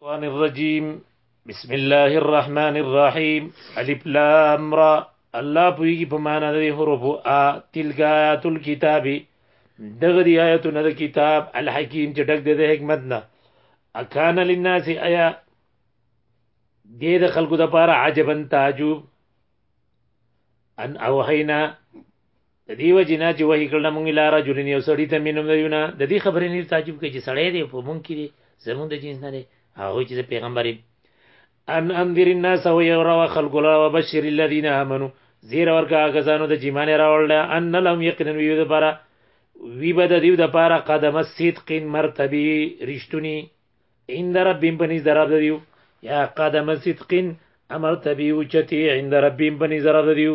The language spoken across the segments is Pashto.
الشيطان الرجيم بسم الله الرحمن الرحيم الف لام را الله پویږي په معنا د حروف ا تلک آیات الكتاب دغه دی آیاتونه د کتاب الحکیم چې ډک د حکمت نه اکان للناس ایا دې د خلکو د پاره عجبا تعجب ان اوحینا د دې وجې نه چې وحي کړل مونږ الی رجل یو سړی ته مینم دیو نه د دې خبرې نه تعجب کوي چې سړی دی په مونږ کې دی زمونږ د جنس نه دی هغه چې د پیغمبر ان انذر الناس و یرا خلق لا وبشر الذين امنوا زیر ورکا غزانو د جیمان راول ان لهم یقینا وی د پاره وی بد دیو د پاره قدم صدق مرتبه رښتونی ان ربهم بنز درب دیو یا قدم صدق امرتبه وچتی عند ربهم بنز درب دیو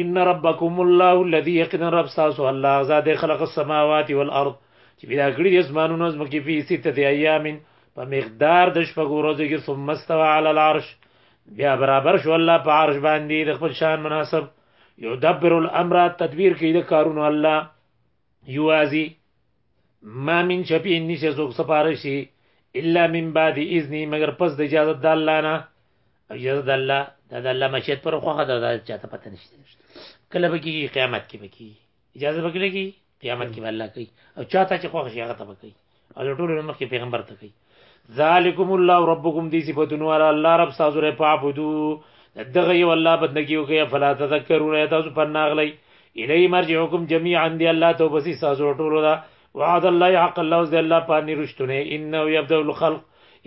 ان ربکم الله الذي يقدر رب تاسو الله ذات خلق السماوات والارض چې بیا کړی د اسمانونو زمکه په سته ایام په مقدار د شپږو ورځې کې ثم استوى على العرش بیا برابر شو الله په عرش باندې د خپل شان مناسب یو دبر الامر تدبیر کوي د کارونو الله یوازی ما من شفیع نشه زوک سفارشی الا من بعد اذنی مگر پس د اجازه د الله نه اجازه د الله دا د الله مشیت پر خوخه دا چاته پته نشته کله به کی قیامت کې به کی اجازه به کړی کی قیامت کې الله کوي او چاته چې خوښ شي هغه ته به کوي او د ټولو مخکې پیغمبر ته کوي ذالکم الله ربکم دی صفاتون والا الله رب تاسو له پعبدو دغه یو الله بندگی وکي فلا تذکرون تاسو پر ناغلی الی مرجعکم جميعا دی الله تو بسی تاسو ټولو دا وعد الله حق الله ذی الله پانی رشتونه انه یبدا الخلق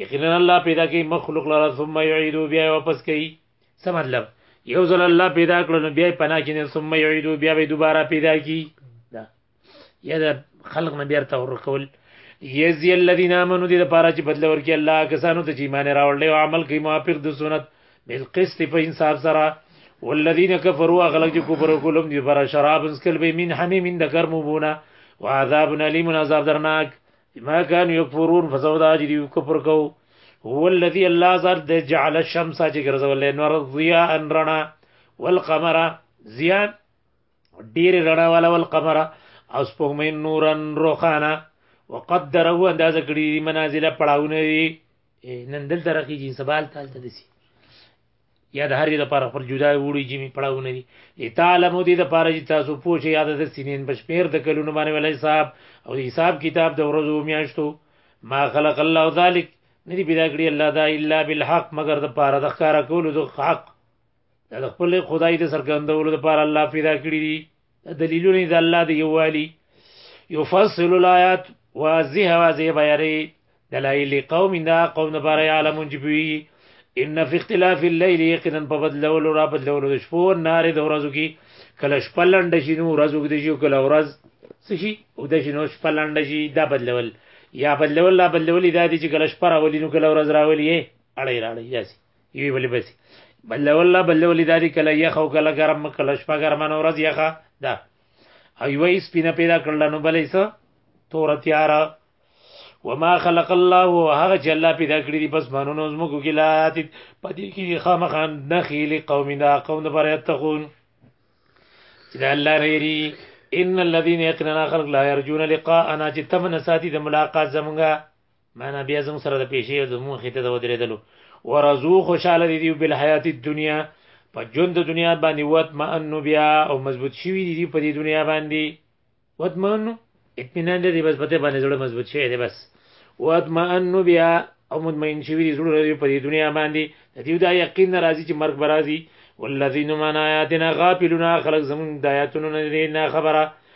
یقینا الله پیدا کوي مخلوق لره ثم یعیدو بیا واپس کوي څه مطلب یو ځل الله پیدا کړل بیا پناه کینې ثم یعیدو بیا به دوباره پیدا کی یا د خلق نه بیرته ورکول یزی الذین آمنو دې لپاره چې بدل ورکړي الله کسانو ته چې ایمان راوړل او عمل کوي موافق د سنت بالقسط په انصاف سره والذین کفروا غلق چې کفر وکولم دې لپاره شراب اسکل به من حمیم د ګرمو بونه وعذاب الیم عذاب درناک ما کان یکفرون فسودا چې دې کفر کو هو الذی الله زر د جعل الشمس چې ګرځولې نور ضیاء رڼا والقمر ضیاء ډیر رڼا والا ول قمر او سپوږمۍ نورن روخانه وقدره اندازه کړی منازل پړاونه دي نن دلته راخی جنس بال تال ته دسی یا د هرې د پاره پر جدا وړي جمی پړاونه دي لتعلمو دي د پاره چې تاسو پوه شئ یاد د سینین په شمیر د کلونو باندې ولې حساب او حساب کتاب د ورځو میاشتو ما خلق الله ذلک ندی پیدا کړی الله دا الا بالحق مگر د پاره د ښکارا کولو د حق دا د خپل خدای د څرګندولو لپاره الله پیدا کړی دي دلیلونه د الله دی یوالي یفصل الایات واضح واضح بیانې دلایل قوم دا قوم د بار عالم جبوی ان فی اختلاف الليل یقینا په بدلولو را بدلولو د شپو نار د ورځو کې کله شپه لنډ شي نو ورځو کې شي کله ورځ څه شي او د شنو شپه لنډ شي دا بدلول یا بدلول لا بدلول دا دي چې کله شپه راولي نو کله ورځ راولي اړې راړې یاسي یوی ولی بسی بل والله بل ولی داری کله یخ او کله ګرم کله شپه ګرم نو ورځ یخه دا او یوی سپینه پیدا کړل نو بلې څه تور تیار وما خلق الله وهغه چې الله پیدا کړی دی بس مانونو زموږ کې لات پدې کې خامخان نخیل قوم دا قوم د بره تقون چې الله ریری ان الذين يقننا خلق لا يرجون لقاءنا چې تمنه ساتي د ملاقات زمونږه معنا بیا زموږ سره د پیشې او د موخې ته د ودرېدلو ورزو خوشاله دي دی بل حیات دنیا په ژوند د دنیا باندې وت مانو بیا او مضبوط شوی دي دی په دې دنیا باندې وت مانو اطمینان دې بس پته باندې زړه مضبوط شوی دی بس وت مانو بیا او مطمئن شوی دي زړه لري په دې دنیا باندې د دې دا یقین راځي چې مرګ برازي والذین من آیاتنا غافلون خلق زمون د آیاتونو نه نه خبره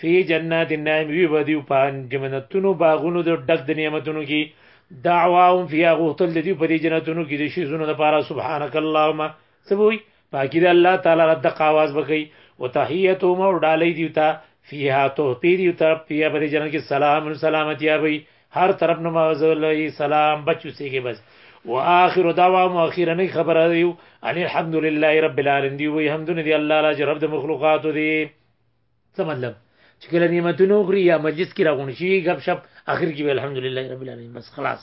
فی جنات النعیم وی ودیو په جنتونو باغونو د ډک د نعمتونو کی دعواهم فی غوتل دی په دې جنتونو کې د شی زونو لپاره سبحانك اللهم سبوی پاکی د الله تعالی رد قواز بکی او تحیتو مو ډالې دیوتا فیها تو پی دیوتا پیا په جنت کې سلام سلامتی ابي هر طرف نو مازلې سلام بچو سیږي بس واخر دعوام اخیرا نه خبره یو ان الحمدلله رب العالمین دی وی حمدونه دی الله لاج رب د مخلوقات دی څه مطلب چې کله نعمتونه وخوري یا مجلس کې راغون شي غب شپ اخر کې الحمدلله رب العالمین بس خلاص